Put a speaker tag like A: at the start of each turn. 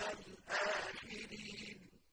A: مِنَ